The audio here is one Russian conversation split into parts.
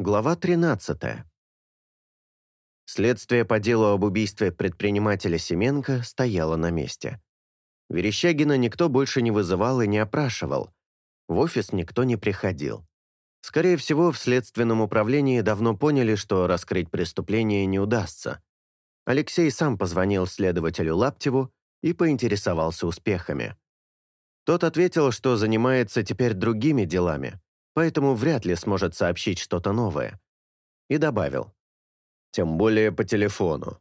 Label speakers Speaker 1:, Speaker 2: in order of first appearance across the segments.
Speaker 1: Глава 13. Следствие по делу об убийстве предпринимателя Семенко стояло на месте. Верещагина никто больше не вызывал и не опрашивал. В офис никто не приходил. Скорее всего, в следственном управлении давно поняли, что раскрыть преступление не удастся. Алексей сам позвонил следователю Лаптеву и поинтересовался успехами. Тот ответил, что занимается теперь другими делами – поэтому вряд ли сможет сообщить что-то новое. И добавил. «Тем более по телефону».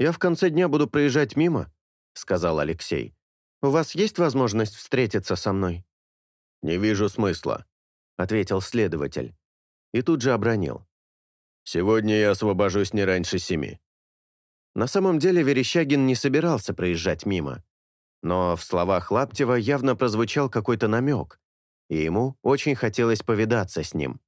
Speaker 1: «Я в конце дня буду проезжать мимо», — сказал Алексей. «У вас есть возможность встретиться со мной?» «Не вижу смысла», — ответил следователь. И тут же обронил. «Сегодня я освобожусь не раньше семи». На самом деле Верещагин не собирался проезжать мимо. Но в словах Лаптева явно прозвучал какой-то намек, и ему очень хотелось повидаться с ним.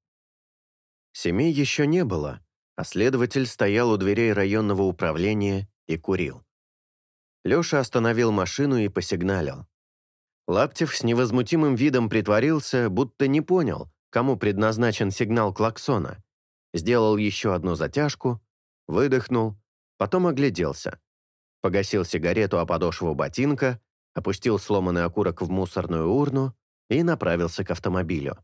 Speaker 1: Семей еще не было, а следователь стоял у дверей районного управления и курил. Леша остановил машину и посигналил. Лаптев с невозмутимым видом притворился, будто не понял, кому предназначен сигнал клаксона. Сделал еще одну затяжку, выдохнул, потом огляделся. Погасил сигарету о подошву ботинка, опустил сломанный окурок в мусорную урну, и направился к автомобилю.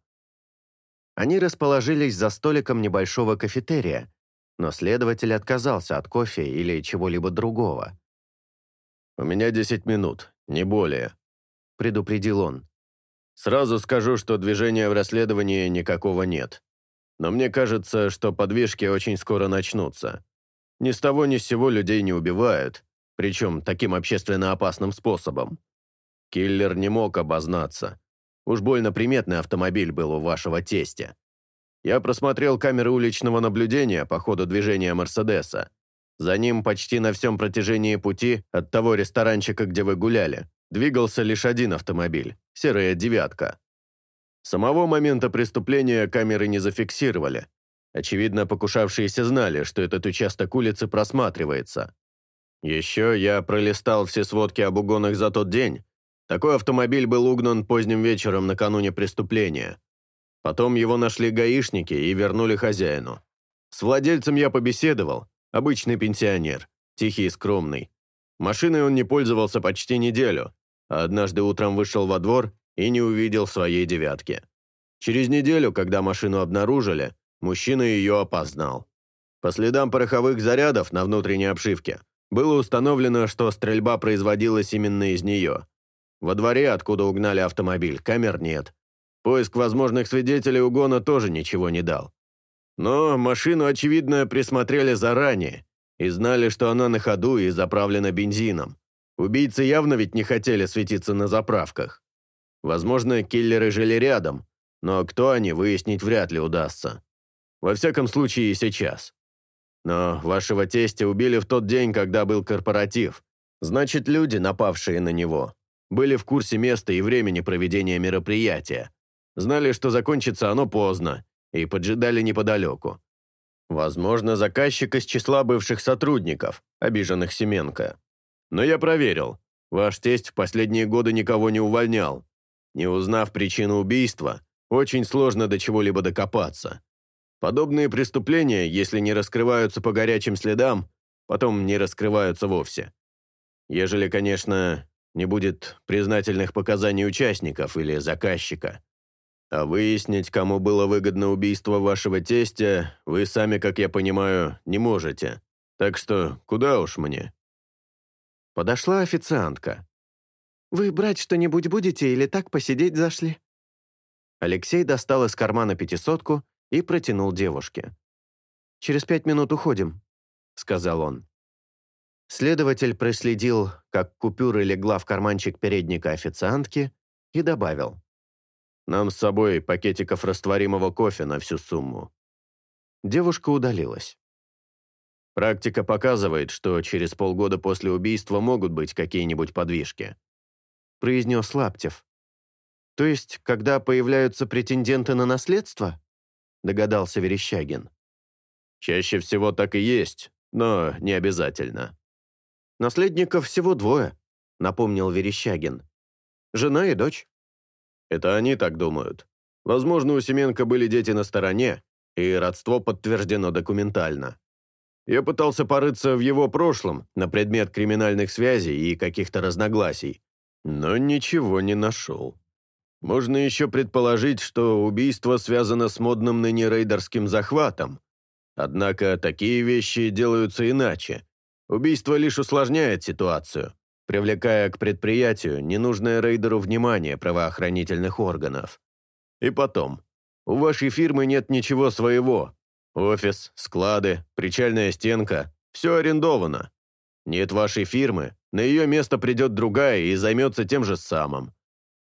Speaker 1: Они расположились за столиком небольшого кафетерия, но следователь отказался от кофе или чего-либо другого. «У меня 10 минут, не более», — предупредил он. «Сразу скажу, что движения в расследовании никакого нет. Но мне кажется, что подвижки очень скоро начнутся. Ни с того ни с сего людей не убивают, причем таким общественно опасным способом. Киллер не мог обознаться, Уж больно приметный автомобиль был у вашего тестя. Я просмотрел камеры уличного наблюдения по ходу движения Мерседеса. За ним почти на всем протяжении пути от того ресторанчика, где вы гуляли, двигался лишь один автомобиль – серая «девятка». Самого момента преступления камеры не зафиксировали. Очевидно, покушавшиеся знали, что этот участок улицы просматривается. Еще я пролистал все сводки об угонах за тот день такой автомобиль был угнан поздним вечером накануне преступления. Потом его нашли гаишники и вернули хозяину. С владельцем я побеседовал, обычный пенсионер, тихий и скромный. Машиной он не пользовался почти неделю, а однажды утром вышел во двор и не увидел своей девятки. Через неделю, когда машину обнаружили, мужчина ее опознал. По следам пороховых зарядов на внутренней обшивке было установлено, что стрельба производилась именно из нее. Во дворе, откуда угнали автомобиль, камер нет. Поиск возможных свидетелей угона тоже ничего не дал. Но машину, очевидно, присмотрели заранее и знали, что она на ходу и заправлена бензином. Убийцы явно ведь не хотели светиться на заправках. Возможно, киллеры жили рядом, но кто они, выяснить вряд ли удастся. Во всяком случае, сейчас. Но вашего тестя убили в тот день, когда был корпоратив. Значит, люди, напавшие на него, были в курсе места и времени проведения мероприятия, знали, что закончится оно поздно, и поджидали неподалеку. Возможно, заказчик из числа бывших сотрудников, обиженных Семенко. Но я проверил. Ваш тесть в последние годы никого не увольнял. Не узнав причину убийства, очень сложно до чего-либо докопаться. Подобные преступления, если не раскрываются по горячим следам, потом не раскрываются вовсе. Ежели, конечно, не будет признательных показаний участников или заказчика. А выяснить, кому было выгодно убийство вашего тестя, вы сами, как я понимаю, не можете. Так что куда уж мне?» Подошла официантка. «Вы брать что-нибудь будете или так посидеть зашли?» Алексей достал из кармана пятисотку и протянул девушке. «Через пять минут уходим», — сказал он. Следователь проследил, как купюра легла в карманчик передника официантки и добавил. «Нам с собой пакетиков растворимого кофе на всю сумму». Девушка удалилась. Практика показывает, что через полгода после убийства могут быть какие-нибудь подвижки», — произнес Лаптев. «То есть, когда появляются претенденты на наследство?» — догадался Верещагин. «Чаще всего так и есть, но не обязательно», Наследников всего двое», — напомнил Верещагин. «Жена и дочь». «Это они так думают. Возможно, у Семенко были дети на стороне, и родство подтверждено документально. Я пытался порыться в его прошлом на предмет криминальных связей и каких-то разногласий, но ничего не нашел. Можно еще предположить, что убийство связано с модным ныне рейдерским захватом. Однако такие вещи делаются иначе, Убийство лишь усложняет ситуацию, привлекая к предприятию ненужное рейдеру внимание правоохранительных органов. И потом, у вашей фирмы нет ничего своего. Офис, склады, причальная стенка – все арендовано. Нет вашей фирмы, на ее место придет другая и займется тем же самым.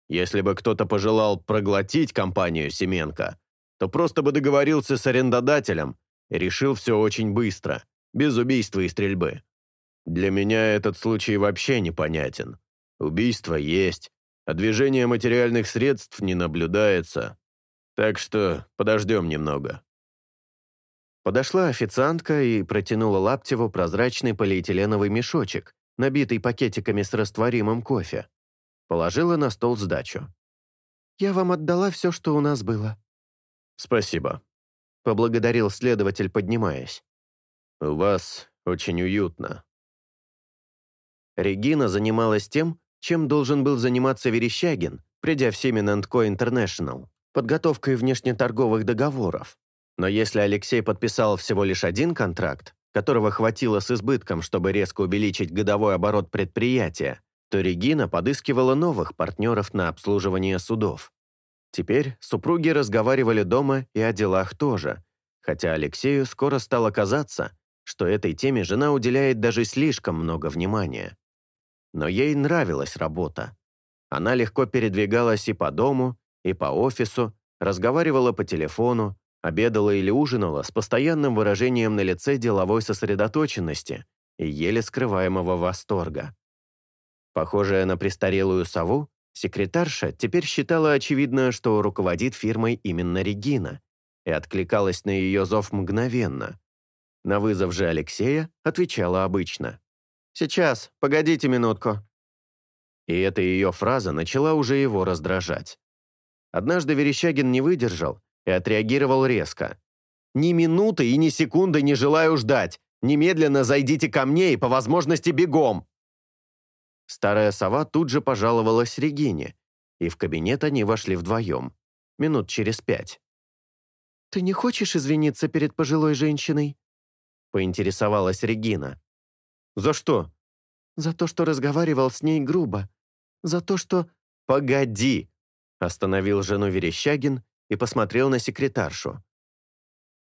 Speaker 1: Если бы кто-то пожелал проглотить компанию Семенко, то просто бы договорился с арендодателем и решил все очень быстро, без убийства и стрельбы. Для меня этот случай вообще непонятен. Убийство есть, а движение материальных средств не наблюдается. Так что подождем немного».
Speaker 2: Подошла официантка и протянула Лаптеву прозрачный полиэтиленовый мешочек, набитый пакетиками с растворимым кофе. Положила на стол сдачу. «Я вам отдала все, что у нас было».
Speaker 1: «Спасибо», —
Speaker 2: поблагодарил следователь, поднимаясь.
Speaker 1: «У вас очень уютно».
Speaker 2: Регина занималась тем, чем должен был заниматься Верещагин, придя в Семен Интернешнл, подготовкой внешнеторговых договоров. Но если Алексей подписал всего лишь один контракт, которого хватило с избытком, чтобы резко увеличить годовой оборот предприятия, то Регина подыскивала новых партнеров на обслуживание судов. Теперь супруги разговаривали дома и о делах тоже, хотя Алексею скоро стало казаться, что этой теме жена уделяет даже слишком много внимания. Но ей нравилась работа. Она легко передвигалась и по дому, и по офису, разговаривала по телефону, обедала или ужинала с постоянным выражением на лице деловой сосредоточенности и еле скрываемого восторга. Похожая на престарелую сову, секретарша теперь считала очевидно, что руководит фирмой именно Регина, и откликалась на ее зов мгновенно. На вызов же Алексея отвечала обычно. Сейчас, погодите минутку». И эта ее фраза начала уже его раздражать. Однажды Верещагин не выдержал и отреагировал резко. «Ни минуты и ни секунды не желаю ждать. Немедленно зайдите ко мне и, по возможности, бегом!» Старая сова тут же пожаловалась Регине, и в кабинет они вошли вдвоем, минут через пять. «Ты не хочешь извиниться перед пожилой женщиной?» поинтересовалась Регина. «За что?» «За то, что разговаривал с ней грубо. За то, что...» «Погоди!» — остановил жену Верещагин и посмотрел на секретаршу.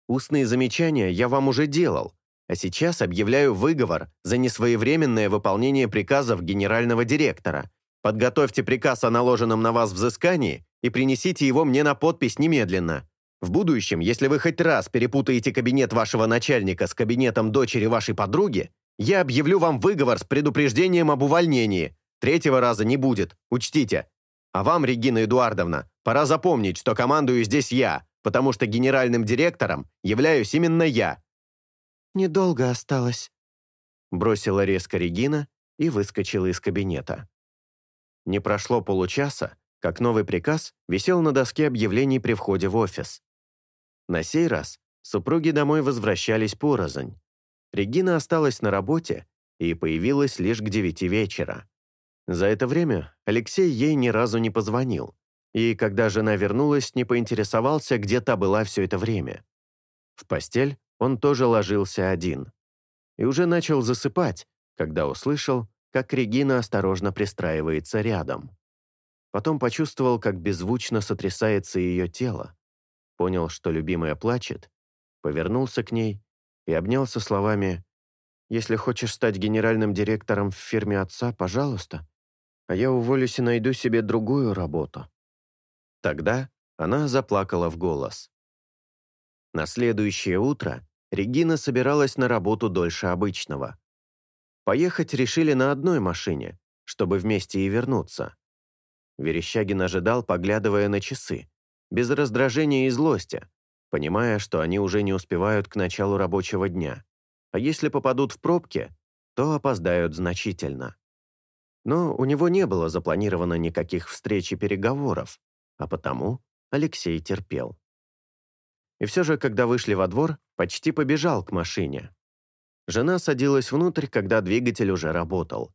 Speaker 2: «Устные замечания я вам уже делал, а сейчас объявляю выговор за несвоевременное выполнение приказов генерального директора. Подготовьте приказ о наложенном на вас взыскании и принесите его мне на подпись немедленно. В будущем, если вы хоть раз перепутаете кабинет вашего начальника с кабинетом дочери вашей подруги, я объявлю вам выговор с предупреждением об увольнении. Третьего раза не будет, учтите. А вам, Регина Эдуардовна, пора запомнить, что командую здесь я, потому что генеральным директором являюсь именно я». «Недолго осталось», — бросила резко Регина и выскочила из кабинета. Не прошло получаса, как новый приказ висел на доске объявлений при входе в офис. На сей раз супруги домой возвращались порознь. Регина осталась на работе и появилась лишь к девяти вечера. За это время Алексей ей ни разу не позвонил, и когда жена вернулась, не поинтересовался, где та была все это время. В постель он тоже ложился один. И уже начал засыпать, когда услышал, как Регина осторожно пристраивается рядом. Потом почувствовал, как беззвучно сотрясается ее тело. Понял, что любимая плачет, повернулся к ней и обнял со словами «Если хочешь стать генеральным директором в фирме отца, пожалуйста, а я уволюсь и найду себе другую работу». Тогда она заплакала в голос. На следующее утро Регина собиралась на работу дольше обычного. Поехать решили на одной машине, чтобы вместе и вернуться. Верещагин ожидал, поглядывая на часы, без раздражения и злости, понимая, что они уже не успевают к началу рабочего дня, а если попадут в пробки, то опоздают значительно. Но у него не было запланировано никаких встреч и переговоров, а потому Алексей терпел.
Speaker 1: И все же, когда вышли во двор, почти побежал к машине. Жена садилась внутрь, когда двигатель уже работал.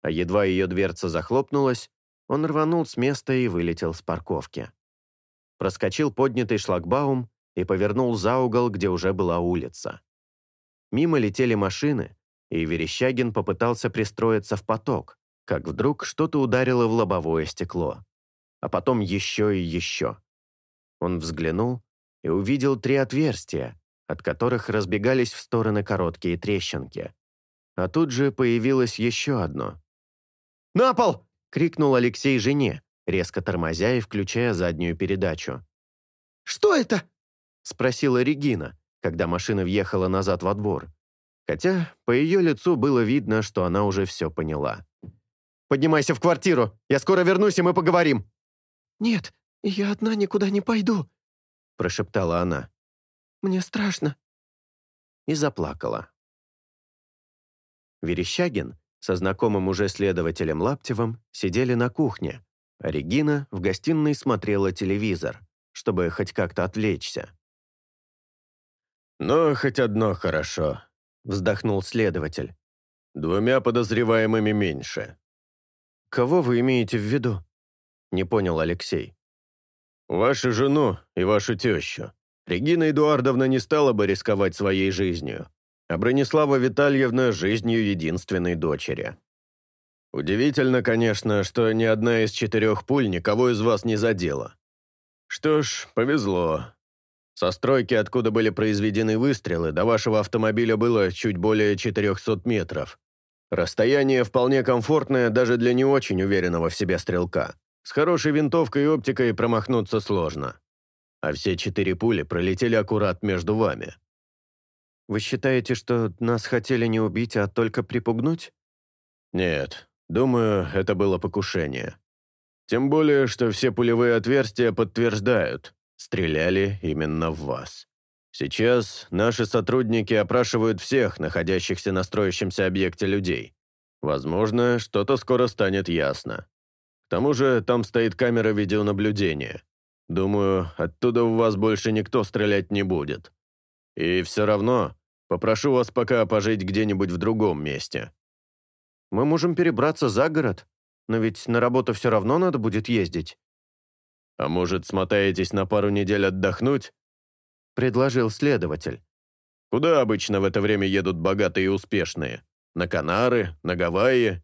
Speaker 1: А едва ее дверца захлопнулась, он рванул с места и вылетел с парковки. Проскочил поднятый шлагбаум, и повернул за угол, где уже была улица. Мимо летели машины, и Верещагин попытался пристроиться в поток, как вдруг что-то ударило в лобовое стекло. А потом еще и еще. Он взглянул и увидел три отверстия, от которых разбегались в стороны короткие трещинки. А тут же появилось еще одно. «На пол!» — крикнул Алексей жене, резко тормозя и включая заднюю передачу.
Speaker 2: «Что это?»
Speaker 1: — спросила Регина, когда машина въехала назад во двор. Хотя по ее лицу было видно, что она уже все поняла. «Поднимайся в квартиру! Я скоро вернусь, и мы поговорим!»
Speaker 2: «Нет, я одна никуда не пойду!» — прошептала она. «Мне страшно!»
Speaker 1: И заплакала. Верещагин со знакомым уже следователем Лаптевым сидели на кухне, а Регина в гостиной смотрела телевизор, чтобы хоть как-то отвлечься.
Speaker 3: «Ну, хоть одно хорошо», — вздохнул следователь. «Двумя подозреваемыми меньше».
Speaker 1: «Кого вы имеете в виду?» — не понял Алексей.
Speaker 3: «Вашу жену и вашу тещу. Регина Эдуардовна не стала бы рисковать своей жизнью, а Бронислава Витальевна – жизнью единственной дочери. Удивительно, конечно, что ни одна из четырех пуль никого из вас не задела. Что ж, повезло, со стройки, откуда были произведены выстрелы, до вашего автомобиля было чуть более 400 метров. Расстояние вполне комфортное даже для не очень уверенного в себе стрелка. С хорошей винтовкой и оптикой промахнуться сложно. А все четыре пули пролетели аккурат между вами.
Speaker 1: Вы считаете, что нас хотели не убить, а только припугнуть?
Speaker 3: Нет, думаю, это было покушение. Тем более, что все пулевые отверстия подтверждают, стреляли именно в вас. Сейчас наши сотрудники опрашивают всех находящихся на строящемся объекте людей. Возможно, что-то скоро станет ясно. К тому же там стоит камера видеонаблюдения. Думаю, оттуда в вас больше никто стрелять не будет. И все равно попрошу вас пока пожить где-нибудь в другом месте.
Speaker 1: Мы можем перебраться за город, но ведь на работу все равно надо будет ездить.
Speaker 3: «А может, смотаетесь на пару недель отдохнуть?»
Speaker 1: — предложил следователь.
Speaker 3: «Куда обычно в это время едут богатые и успешные? На Канары, на Гавайи?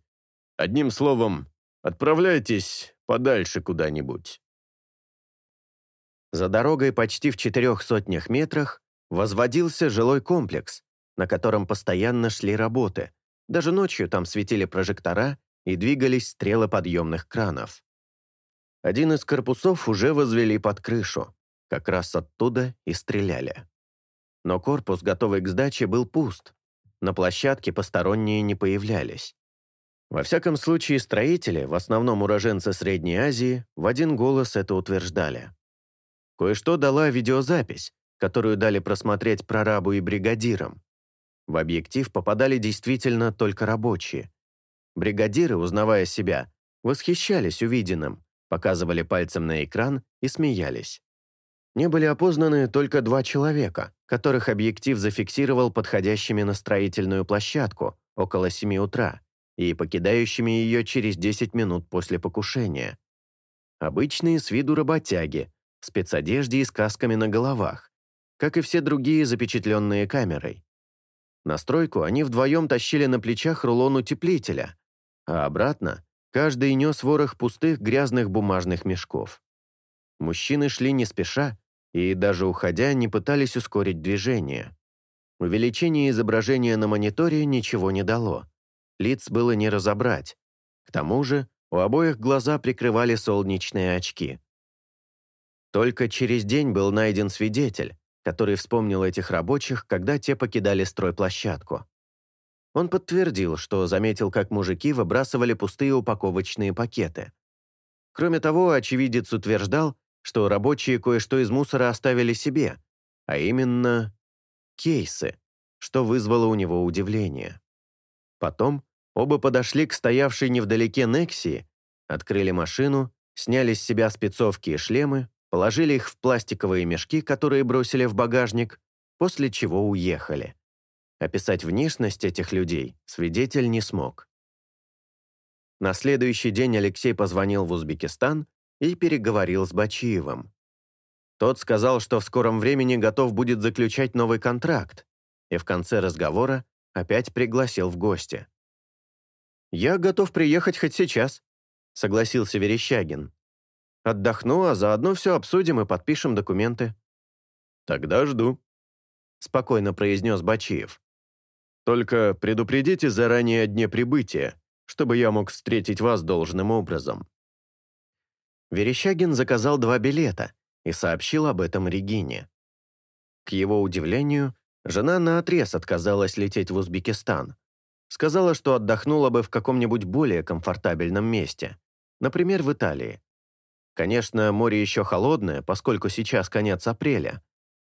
Speaker 3: Одним словом, отправляйтесь подальше куда-нибудь».
Speaker 1: За дорогой почти в четырех сотнях метрах возводился жилой комплекс, на котором постоянно шли работы. Даже ночью там светили прожектора и двигались стрелы подъемных кранов. Один из корпусов уже возвели под крышу. Как раз оттуда и стреляли. Но корпус, готовый к сдаче, был пуст. На площадке посторонние не появлялись. Во всяком случае, строители, в основном уроженцы Средней Азии, в один голос это утверждали. Кое-что дала видеозапись, которую дали просмотреть прорабу и бригадирам. В объектив попадали действительно только рабочие. Бригадиры, узнавая себя, восхищались увиденным, показывали пальцем на экран и смеялись. Не были опознаны только два человека, которых объектив зафиксировал подходящими на строительную площадку около 7 утра и покидающими ее через 10 минут после покушения. Обычные с виду работяги, в спецодежде и с касками на головах, как и все другие запечатленные камерой. На стройку они вдвоем тащили на плечах рулон утеплителя, а обратно Каждый нес ворох пустых грязных бумажных мешков. Мужчины шли не спеша и, даже уходя, не пытались ускорить движение. Увеличение изображения на мониторе ничего не дало. Лиц было не разобрать. К тому же у обоих глаза прикрывали солнечные очки. Только через день был найден свидетель, который вспомнил этих рабочих, когда те покидали стройплощадку. Он подтвердил, что заметил, как мужики выбрасывали пустые упаковочные пакеты. Кроме того, очевидец утверждал, что рабочие кое-что из мусора оставили себе, а именно кейсы, что вызвало у него удивление. Потом оба подошли к стоявшей невдалеке Нексии, открыли машину, сняли с себя спецовки и шлемы, положили их в пластиковые мешки, которые бросили в багажник, после чего уехали. Описать внешность этих людей свидетель не смог. На следующий день Алексей позвонил в Узбекистан и переговорил с Бачиевым. Тот сказал, что в скором времени готов будет заключать новый контракт, и в конце разговора опять пригласил в гости. «Я готов приехать хоть сейчас», — согласился Верещагин. «Отдохну, а заодно все обсудим и подпишем документы».
Speaker 3: «Тогда жду», — спокойно произнес Бачиев. Только предупредите заранее о дне прибытия, чтобы я мог встретить вас должным образом».
Speaker 1: Верещагин заказал два билета и сообщил об этом Регине. К его удивлению, жена наотрез отказалась лететь в Узбекистан. Сказала, что отдохнула бы в каком-нибудь более комфортабельном месте, например, в Италии. Конечно, море еще холодное, поскольку сейчас конец апреля,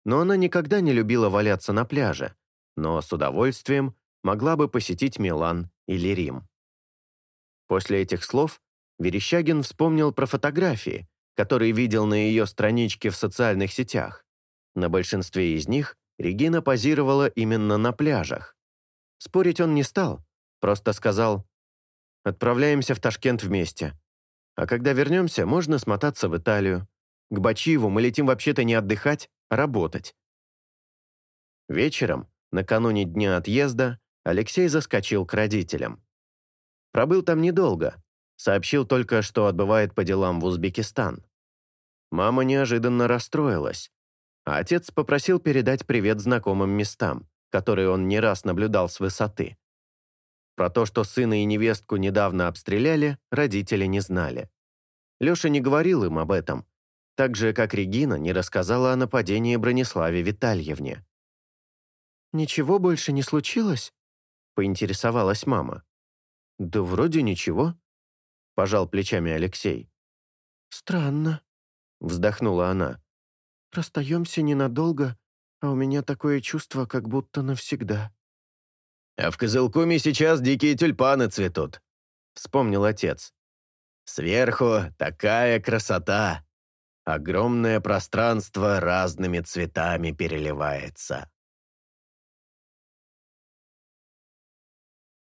Speaker 1: но она никогда не любила валяться на пляже, но с удовольствием могла бы посетить Милан или Рим. После этих слов Верещагин вспомнил про фотографии, которые видел на ее страничке в социальных сетях. На большинстве из них Регина позировала именно на пляжах. Спорить он не стал, просто сказал «Отправляемся в Ташкент вместе. А когда вернемся, можно смотаться в Италию. К Бачиеву мы летим вообще-то не отдыхать, а работать». Вечером Накануне дня отъезда Алексей заскочил к родителям. Пробыл там недолго, сообщил только, что отбывает по делам в Узбекистан. Мама неожиданно расстроилась, а отец попросил передать привет знакомым местам, которые он не раз наблюдал с высоты. Про то, что сына и невестку недавно обстреляли, родители не знали. Леша не говорил им об этом, так же, как Регина не рассказала о нападении Брониславе Витальевне. «Ничего больше не случилось?» — поинтересовалась мама. «Да вроде ничего», — пожал плечами Алексей. «Странно», — вздохнула она. «Расстаемся ненадолго, а у меня такое чувство, как будто навсегда».
Speaker 3: «А в Козылкуме сейчас дикие тюльпаны цветут», — вспомнил отец. «Сверху такая красота! Огромное пространство разными цветами переливается».